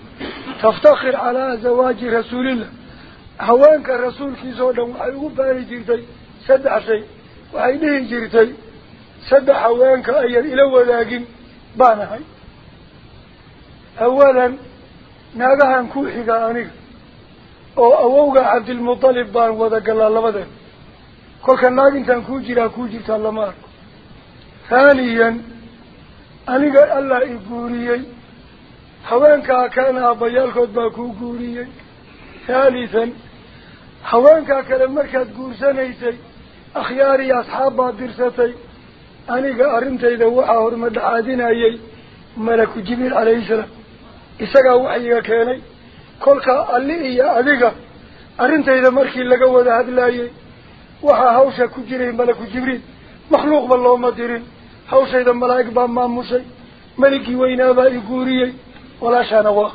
taftakhir calaa zawaaji rasuulillah haweenka rasuulkiisa oo dhan waxay ugu baani jirtay saddex shay waxay dhihi jirtay saddex haweenka ayan ila wadaagin baan ahay cabdilmutalib baan wada galaa labadeen kolka naag intaan kuu jiraa kuu jirtaa lama arko haaniyan aniga allah i guuriyey haweenkaa kana aabbayaalkood baa kuu guuriyey haalisan haweenkaa kale markaad guursanaysay akhyaar iyo asxaab baad dirsatay aniga arrintayda waxaa horma dhaxaadinayay malaku jibriil calayhi salaam kolkaa alli iyo adiga arrintayda markii laga wada hadlaayey waxaa hawsha ku jiray malaku jibriil makhluuqba looma dirin hawshayda malaa'ig baa maamushay meligii weynaabaa i guuriyey walaashaana waa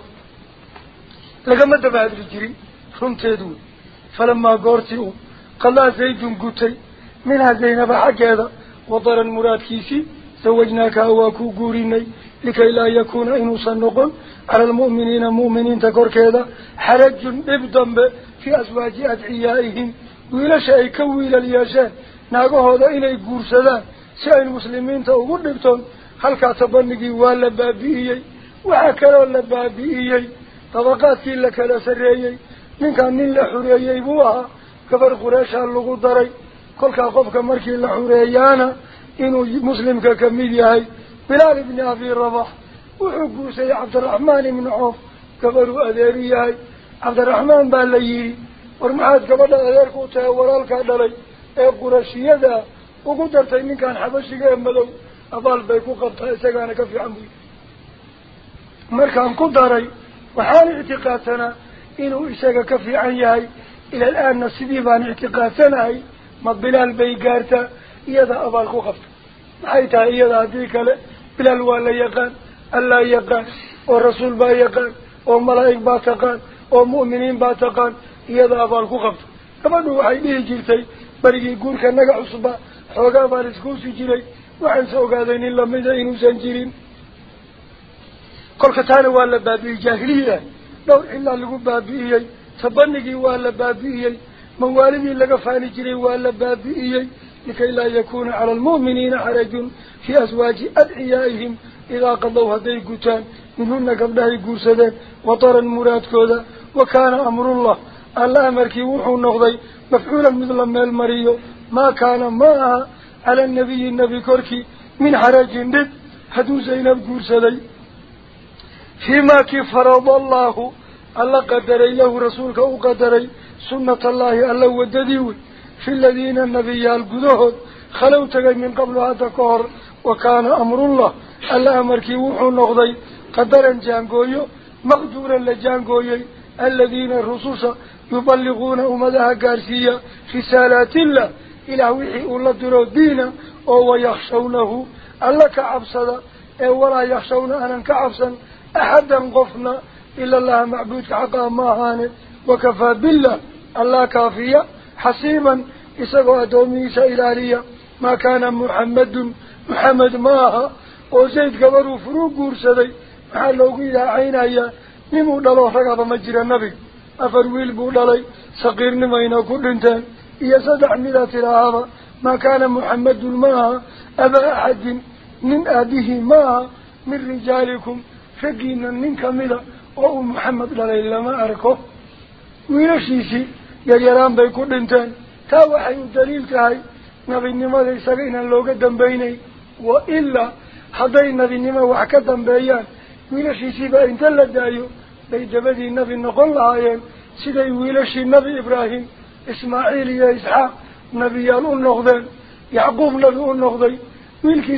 lagama daba hadli jirin runteedu wey falamaa goortii uu qadaa zaydun gutay minhaa zaynaba xaggeeda wadaran muraadkiisii zawajnaaka waa ku guurinay likay laa yakuuna inuusan noqon cala almu'miniina mu'miniinta korkeeda xarajun dhib dambe fii aswaaji adciyaa'ihim wiilasha ay ka wiilal yeesheen naagahooda inay guursadaan si ay muslimiinta ugu dhibtoon halkaa tabanigii waa la baabi'iyey waxaa kaloo la baabi'iyey dabaqaadkii la kala sarreeyey ninkan nin la xureeyey buu ahaa gabar qureeshaa lagu daray kolkaa qofka markii la xureeyaana inuu muslimka u tahay walaalkaa dhalay ee qurashiyada ugu dartay ninkan xabashiga ee madow abaal bay ku qabtaa isagaana ka fiican buyi markaan ku daray waxaan ictiqaadsanaa inuu isaga ka fiican yahay ila al-aanna sidii baan ictiqaadsanahay ma bilaal bay gaartaa iyada abaal ku qabta maxay tahay iyada haddii kale bilaal waa la yaqaan الله يقان والرسول با يقان والملائك با تقان والمؤمنين با تقان يضع بالكو قبط كما دو حيبه جلتي بريق يقول كنك عصبا حوقا فارسكوسي جلي وحن سوقاتين إلا مدعين وسنجرين كل كتان والا بابي جاهلية دور إلا لقو بابي تبنقي والا بابي موالدين لقى فاني جلي والا بابي لكي لا يكون على المؤمنين حرج في أزواج أدعيائهم إذا قضوا هدي قتان منهن قبلها قرسدين وطر المراد كودا. وكان أمر الله الله أمركي وحو النغضي مفعولا مثل ما المريو ما كان معها على النبي النبي كركي من حرج ند هدو زينب قرسدين فيما كي فرض الله الله قدري له رسولك وقدري سنة الله الله ودديوي في الذين النبي القدهد خلو تغي من قبل هذا كهر. وكان أمر الله الله أمركي وحو النغضي قدرا جانقويو مقدورا لجانقويي الذين الرسوس يبلغون أمدها قارسية رسالات الله إلى وحي الله درو دينا أو يخشونه الله كعبصد ولا يخشون أنا كعبصا أحدا قفنا إلا الله معبود ما هانت وكفى بالله الله كافية حسيما إسقوا أدوميس إلالية ما كان محمد محمد وزيد قبر وفروق ورسدي محلو قيدا عينا ايا نمو دلو حقب مجر النبي افر ويل أفرويل بولالي صغير نمينا كل انتان إيا صدع ملات الهاما ما كان محمد الماء أبا أحد من أهده ما من رجالكم فقينا من كاملة أو محمد للي لما أركو ويرشيسي يجران بي كل انتان تاوحي دليل كاي نبي النمالي سقينا اللوغة دنبيني وإلا هذا النبي نما وعكدم بيان ويلش يسيب أنت لا دايو لي جبدي النبي نقول له عين سيدي ويلش نبي إبراهيم إسماعيل يا إسحاق نبي يالون نغذي يعقوب نبي نغذي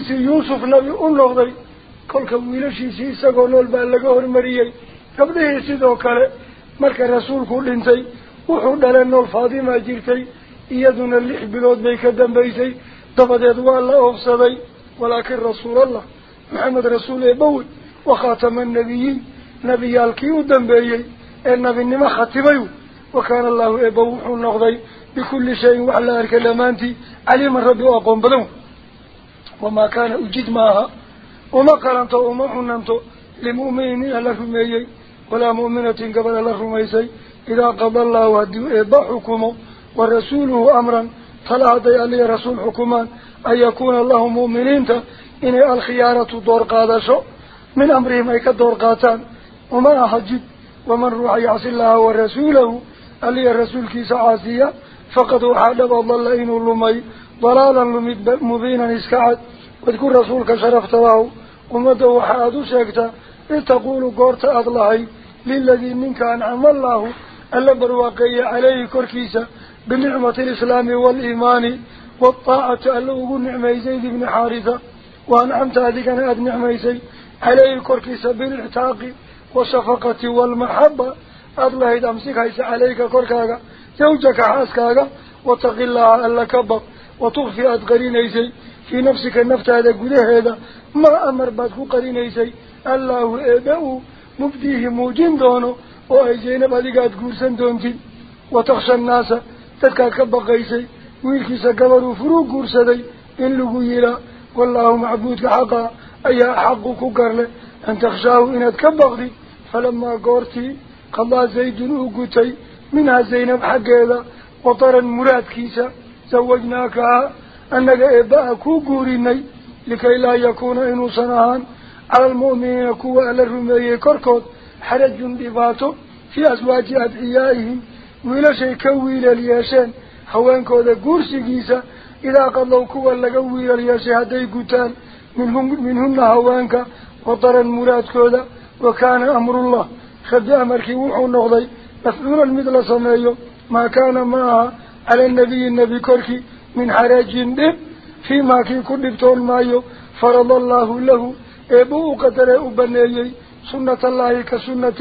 سي يوسف نبي نغذي كل كم ويلش يسيب سكون البالغه المريء قبله سيدو كله مرك رسول كل إنسان وحده لنا الفاضي ما جرتي يدنا اللي حبلود بيكدم بيسي طب هذا الله أفسدي walaakin rasuulallah maxamed rasuul eebawey وخاتم النبيين. نبي الكيو دنبيي النبي نما ختمي وكان الله يبوح النغضي بكل شيء وعلى الكلمانتي عليم الرب وقوم بدون وما كان أجد معها. وما قرنت وما حننت لمؤمنين لرميي ولا مؤمنة قبل لرميسي إذا قضى الله وهدي حكمه ورسوله أمرا. فلا هدي علي رسول حكمان أن يكون الله مؤمنين إن الخيارة دور قادشو من أمرهم أي كدور قاتان وما أحجد ومن روح يعصي الله ورسوله ألي الرسول كيس عاسية فقد وحادب الله إنه اللمي ضلالا مبينا إسكعد واذكر رسولك شرفت له ومده وحادو شاكتا إذ تقول قرت أضلعي للذي منك أنعم الله ألا برواقي عليه كركيسة. بنعمة الإسلام والإيمان والطاعة ألا نعمي زيد بن حارثة وأنعمت هذه أد نعمي زيد. عليه كركيس بالإعتاق والشفقة والمحبة. أضله أمسك هيس عليك كركاغا زوجك حاسكاغا وتقي الله ألا كبق وتخفي أدقرينيسي في نفسك النفط هذا قده هذا. ما أمر بادكو قرينيسي الله إباؤه مبديه موجين دونه. وأي زينب أدقات قرسان دونتي. وتخشى الناس تدكا كبقيسي ويلكيس قبروا فروق قرسدي إن لقوا والله معبودك حقا أي حقك قرل أن تخشاه إن تكبغدي فلما قرتي قضى زيد أقتي منها زينب حقيدا وطرا مراد كيسا زوجناكها أنك إباء كوكوريني لكي لا يكون إنو سنهان على المؤمنين شيء كويل الياشان هوانكو ذا قرسي كيسا إذا قضوا كوا لقويل الياشي هدي قتان منهم منهن هوانك وطر المراد كودا وكان أمر الله خد أمرك وحو النغضي مفعول المثل سميه ما كان معها على النبي النبي كركي من حراج به فيما كي كل مايو فرض الله له إبو قدر أبنيي سنة الله كسنة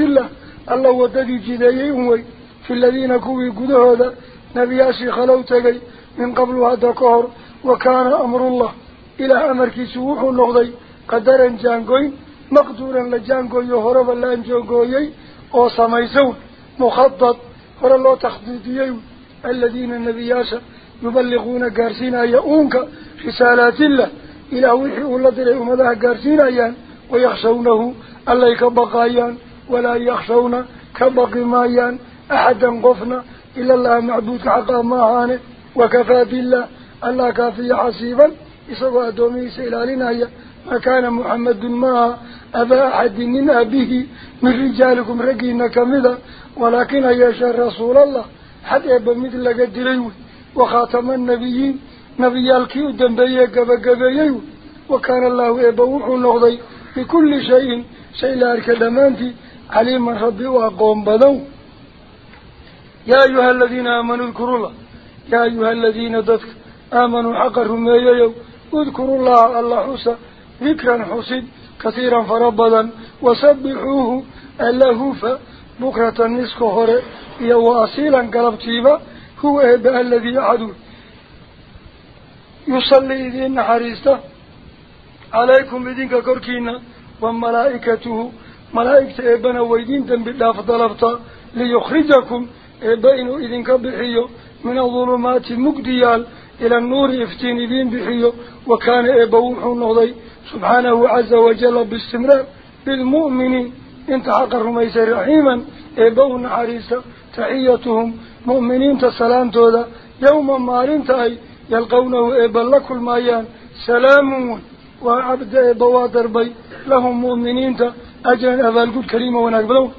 الله الله في الذين كوي قده نبياشي خلوتكي من قبل هذا كهر. وكان أمر الله إلى أمرك سوح النغضي قدرا جانقوين مقدورا لجانقوي هربا لانجوغوي أو سميسون مخطط هر الله تخطيطي الذين النبياشا يبلغون قارسين يؤونك رسالات الله. إلى وحي الله دلي أمدها قارسين أيان ويخشونه الله كبقايان ولا يخشون كبقي مايان أحدا قفنا إلا الله معبود حقا ماهانه وكفى بالله. الله كافي حسيبا. إسوا أدومي سيلالنا ما كان محمد ما أبا أحد من أبيه من رجالكم رقينا كمذا. ولكن يشاء رسول الله. حتى يبقى مثل قدريوه وخاتم النبيين. نبي الكيو دنبية قبا قبا وكان الله يبوح النغضي بكل شيء. شيء لارك دمانتي. عليما ربي وقوم بدو يا أيها الذين آمنوا اذكروا الله. يا أيها الذين ضدك آمنوا حقرهم يو اذكروا الله الله حسى ذكرا حسد كثيرا فربضا وسبحوه. اللهوف بكرة النسك هوري. يو أصيلا قلبتيبا هو إبا الذي عدو يصلي إذن حريسته عليكم بدينك كركينا. وملائكته. ملائكة إبنا ويدين تنبدا فضلبتا ليخرجكم إبا إذن كبحيو من الظلمات مقديال إلى النور إفتين إذن بحيو وكان إبا وحو النغضي سبحانه عز وجل باستمرار بالمؤمنين انت حق الرميس رحيما. إبا حريسة تحيتهم مؤمنين تسلام تودا يوما مارين تأي يلقونه إبا لكل مايان سلام وعبد بوادر بي لهم مؤمنين أجل أبا القد كريمة ونقبلوا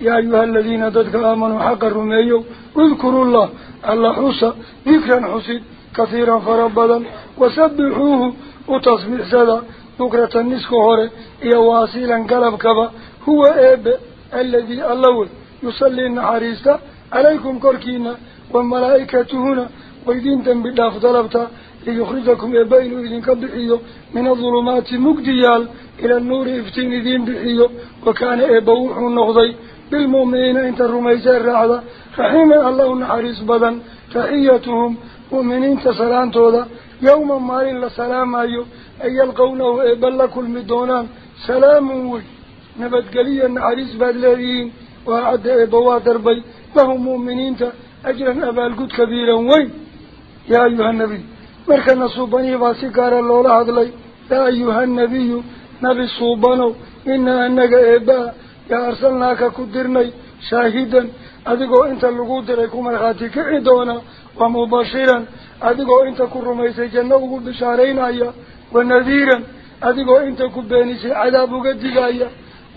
يا أيها الذين ضدك آمنوا حق الرميو اذكروا الله الله حسى ذكرا حسيد كثيرا فربدا. وسبحوه وتصبح سدا بكرة النسك هوري يواصيلا قلب كبا. هو إب الذي الله يصلي النحاريستا عليكم كركينا وملائكتهنا ويدين تنبدا فضلبتا ليخرجكم يبين إذن كبحيو من الظلمات مقديال. إلى النور إفتين إذن بحيو. وكان إبوح النغضي. بالمؤمنين انت الرميزة الرعدة رحيما الله نحريص بدن تحيتهم. مؤمنين تسلان تودا. يوما مالين لسلام أيو. أي يلقونه إبلا كل مدونان. سلام وي. نبت قليا نحريص بدلين. وأعد إبوا دربي. لهم مؤمنين أجرا أبا القد كبيرا وي. يا أيها النبي. مركنا صوباني باسكار اللولا هدلي يا أيها النبي. نبي صوبانو إنا أنك إبا. يا أرسلناك كدرني شاهدا أدقو إنت اللقود دريكم الغاتي كعدونا ومباشرا أدقو إنت كرميسي جنوه بشارين آيا ونذيرا أدقو إنت كبينيسي عذاب قدق آيا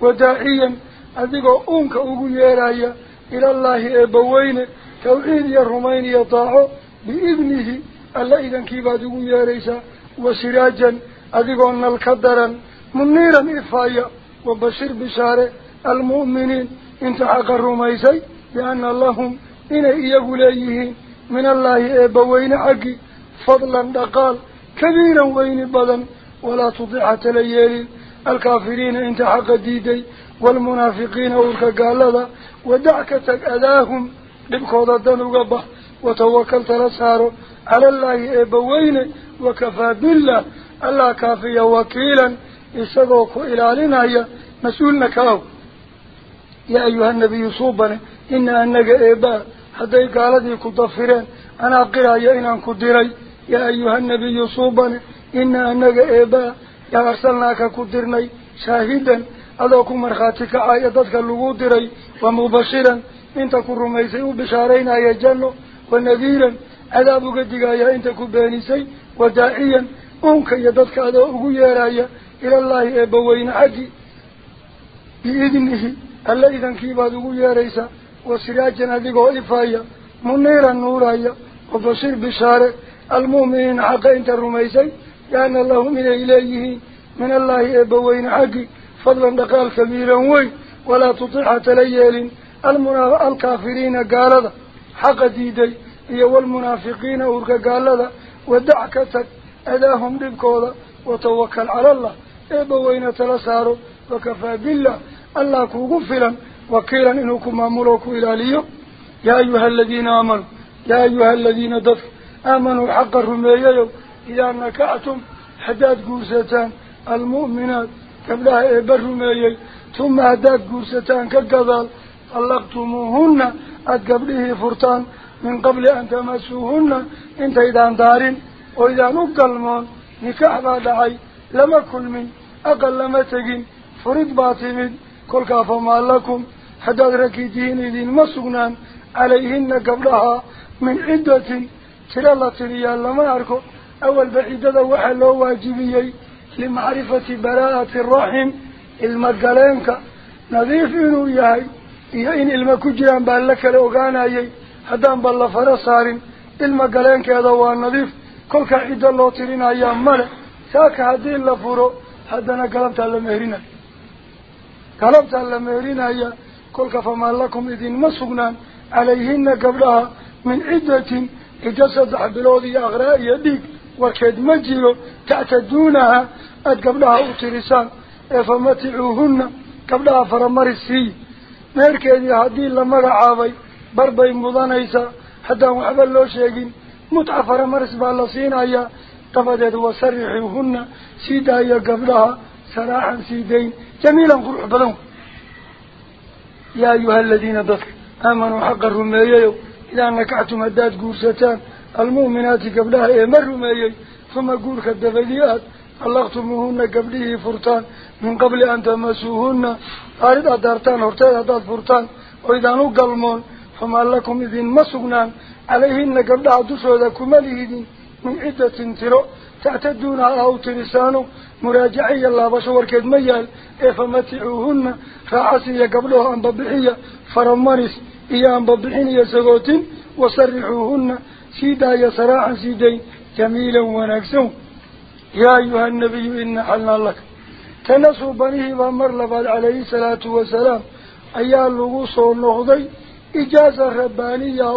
وداعيا أدقو أنك أغيير آيا إلى الله إبوين توحيد يا رمين يطاعو بإذنه baad ugu yeeraysaa wa siraajan adigoo nal ka daran muniiran ifaaya wa bashir bishaare المؤمنين انت عقر ميسي لأن اللهم إن إيه من الله إبوين بوين فضلا دقال كبيرا وين بدا ولا تضيع تليالي. الكافرين انت حق ديدي والمنافقين أولك قالها ودعك تقأذاهم لبكوضة دنقبة وتوكلت لسارو على الله إبوين وكفى بالله. الله كافيا وكيلا إسدوك إلى لنا مسؤول كاو. يا أيها النبي صوبنا إن أنك إبا حتى قالت كضفرين أنا يا إن كدري يا أيها النبي صوبنا إن أنك إبا يا أرسلناك كدرني شاهدا. أدوكم مرخاتك آياتك اللغو ومبشرا. إن تكون رميسي وبشارين آيات جنو. ونذيرا. عذاب قدقايا انت كبانيسي وداعيا. أنك يددك هذا اغيارايا إلى الله ابوين بإذنه ألا إذن كيباد اغياريسا وسراجا هذه إفايا منيرا نورايا وبصير بشارة المؤمنين حقا انت الرميسي لأن الله من إليه من الله ابوين حقي فضلا دقال كبيرا وي ولا تطيح تليال الكافرين قال حق ديدي gaalada wadac ka tag adaahum dhibkooda watawakal cala allah eebba weyna tala saaro wakafaa billah الله كوغفلا وكيلا إنكم أمروك إلى ليه يا أيها الذين آمنوا يا أيها الذين دفوا آمنوا حق الرمي إذا نكعتم حداد قوستان المؤمنات قبل إبر الرمي ثم حداد قوستان كالقضال طلقتموهن. قبله فرطان. من قبل أن تمسوهن. إنت إذا اندار وإذا نقلمون نكع بعد عي. لما كل من. أقل لما تقين فرد باطمين كل كافما لكم حتى ركيتين إذن مسغنان عليهن قبلها من عدة ciddada waxaa loo waajibiyey limacrifati baraa'ati araxim ilma galeenka nadiif inuu yahay iyo in ilma ku jiraan baa la kala ogaanayay haddaan ba la faro saarin ilma galeenkeeda waa nadiif kolkaa ciddo loo tirinayaa male saaka haddii la furo haddana galabtaa la meherinayo قلبت على ميرين هيا كل كفما لكم إذن مسوغنا عليهن قبلها من عدة إجسد حبلوذي أغراء يديك وكيد مجيلو تعتدونها أد قبلها أغترسان فمتعوهن قبلها فرمارسي ميرك إذن هدي لما رعاوي بربي مضانيسا حتى محبل لو شيقين. متع فرمارس بالله سينا هيا تفدد وسرعوهن سيدا هيا قبلها سراحا سيدين جميلا قرح بلون. يا أيها الذين ذكر آمنوا حق الرمائي إذا نكعتم أداد قرستان المؤمنات قبلها إمر رمائي ثم قول كالدفليات ألغتمهن قبله فرطان. من قبل أن تمسوهن أريد أدارتان أرتاد أداد فرطان. وإذا نقلمون فما لكم إذن مسوغنان. عليهن قبلها دسودكم ليهن من عدة ترؤ تعتدونها أو ترسانو مراجعي الله بشور كد ميال فمتعوهن راعسي قبلها أن ببحية فرمانس إيا أن ببحين يسغوتين وسرحوهن. سيدا يسراعا سيدين جميلا ونكسون. يا أيها النبي إن حلنا لك. تنسوا بنيه بمر لبال عليه الصلاة والسلام. أيها اللغوص والنغضي إجازة ربانية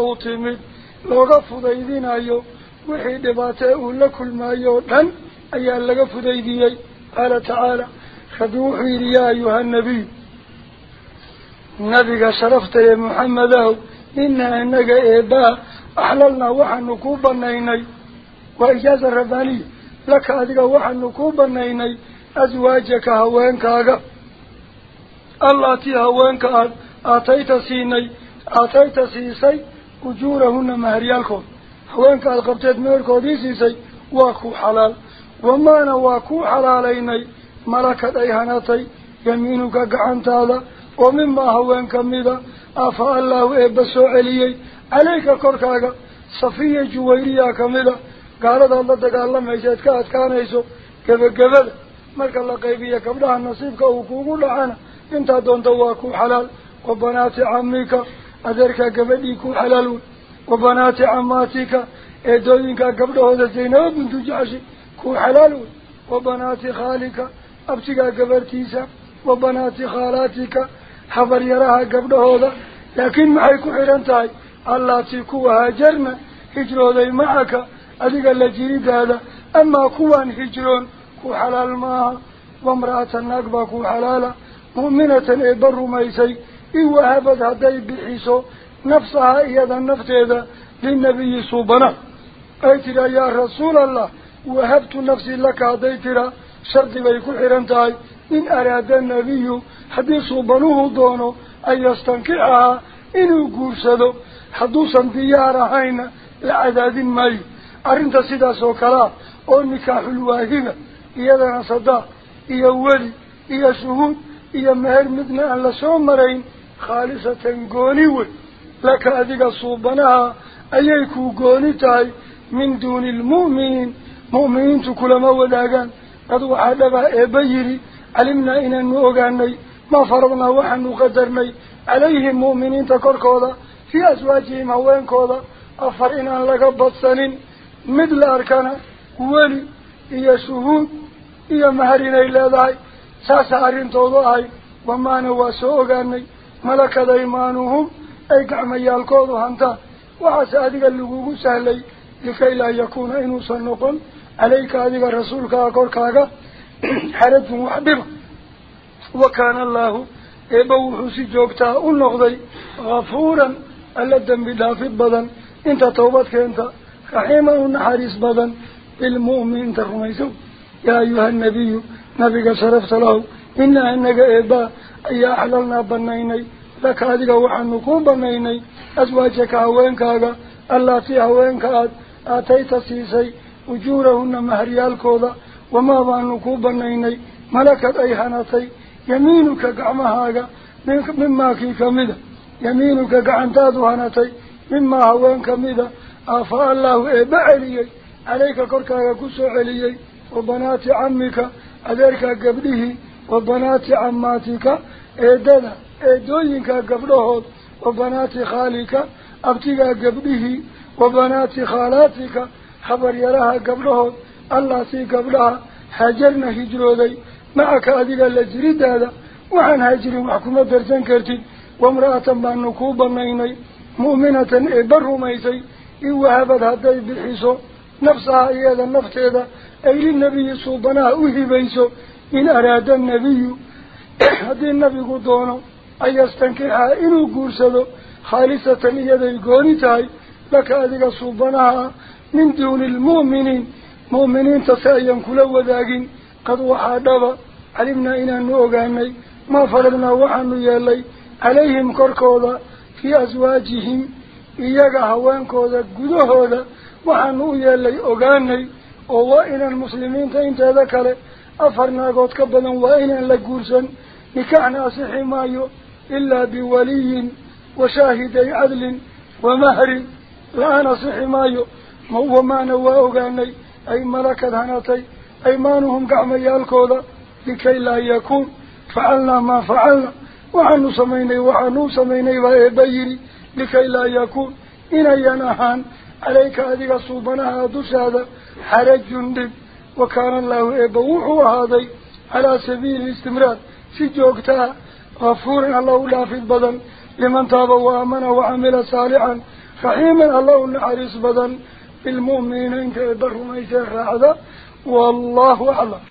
وحي دباته لكل ما يوتن أيها اللغف ذيذي قال تعالى خذوحي يا أيها النبي. نبي شرفت يا محمد. إنا إنك إيبا. أحللنا وحن نيني وإجازة ربانية laka adiga waxaanu ku banaynay aswaajaka haweenkaaga allatii haweenka aad aatayta siinay aatayta siisay ujuurahuna maharyaalkooda waa ku xalaalaynay malakad ay hanatay yamiinuka gacantaada oo mimaa haween kamida afa allaahu eebba soo celiyey caleyka korkaaga safiya juwayriya kamida gaaladaad la dagaalamaysa eed ka adkaanayso gebagabada marka la qaybiya gabdhaha nasiibka uu kuugu dhacana intaa doonta waa ku xalaal wa banaati camika adeerkaa gabadhii ku xalaal wey wa banaati camaatika eedooyinkaa gabdhahooda zaynaba bintu jaxshi ku xalaal wey wa banaati khaalika abtigaa gabartiisa wa banaati khaalaatika habaryaraha gabdhahooda laakiin maxay ku xidhan tahay allaatii kuwa haajarna hijrooday macaka adiga la jiridaada amaa kuwaan hijroon ku xalaal maaha wamra'ata naag baa ku xalaala mu'minatan eebba rumaysay in wahabad hadday bixiso nafsahaa iyada nafteeda linabiyi suubana ay tidhaa yaa rasuulallah wahabtu nafsii laka hadday tiraa shardi bay ku xihan tahay in araada nebiyu haddii suubanuhu doono an yastankicahaa inuu guursado hadduusan diyaar ahayna la cadaadin maayo arrinta sidaas oo kalea oo nikaaxul waahiba iyadana sadaaq iyo weli iyo shuhuud لك أذيك صوبناها أيكو قولتاي من دون المؤمنين مؤمنين تكل موداقان قدو حدقا إبيري علمنا إن نوغاني. ما فرضنا وحن نقدرني عليهم مؤمنين تكر كودا. في أزواجهم أوين كودا. أفرئنا لك بطسنين. مدل أركانا. ولي إيا شهود إيا مهرين إلا داي. ساسارين توضعي وما نواسوغاني ملك دايمانهم. Waxaase adiga lagugu sahlay likay laa yakuuna inuusan noqon calayka adiga rasuulkaa korkaaga xarajun wax dhiba wa kaana allaahu eebba wuxuu si joogtaa u noqday hafuuran alla dembi dhaafid badan inta tawbad keenta رحيما ونحريص بدا بالمؤمن ترميسو يا أيها النبي نبيك شرفت له إنا إنك إبا أي لك هذه وحنكون بنيني أزواجك هوينك التي هوينك آتيت سيسي وجورهن مهريال كودا وما بانكون بنيني ملكت أي حنتي يمينك قعمها مما كي كمدا يمينك قعنتاد هنتي مما هوين celiyey calayka korkaaga ku soo celiyey wa banaati camika adeerkaa gabdhihii wa banaati camaatika إيدنا إيدوينك قبلوه وبنات خالك أبتغى قبله وبنات خالاتك خبر يراها قبله الله سي قبلها حجرنا هجروذي معك هذه اللي جريد هذا وعن هجري معكم درسان كرتي وامرأة بانكوبة ميني مؤمنة إبر ميسي إيوها بدهدي بالحيسو نفسها إيادا نفت هذا أي للنبي صوبنا أهي بيسو إن أراد النبي khaalisatan iyaday gooni tahay laka adiga suubanaha min duuni lmu'miniin mu'miniinta si ayan kula wadaagin qad waxaa dhaba calimnaa inaanu ogaanay maa faradnaa waxaanu yeelay calayhim korkooda fii aswaajihim iyaga haweenkooda gudahooda waxaanu u yeelay ogaanay oo waa inaan muslimiinta inteeda kale afar naagood ka badan waa inaan la guursan biwaliyin wa shaahiday cadlin wa mahrin la-aan asixi maayo wamaana waa ogaanay ay malakad hanatay aymaanuhum gacmayaalkooda likay laa yakuun facalnaa maa facalna waxaanu samaynay waxaanuu samaynay baa eebba yidhi likay laa yakuun inayan ahaan عليك أذيك صوبناها دشادا حرج دب وكان الله إبوح هذا على سبيل الاستمرار في جوكتها غفور الله لا في البدن لمن تاب وآمن وعمل صالحا. رحيما الله نحرس بدن. بالمؤمنين كبر ما يسير هذا والله أعلم.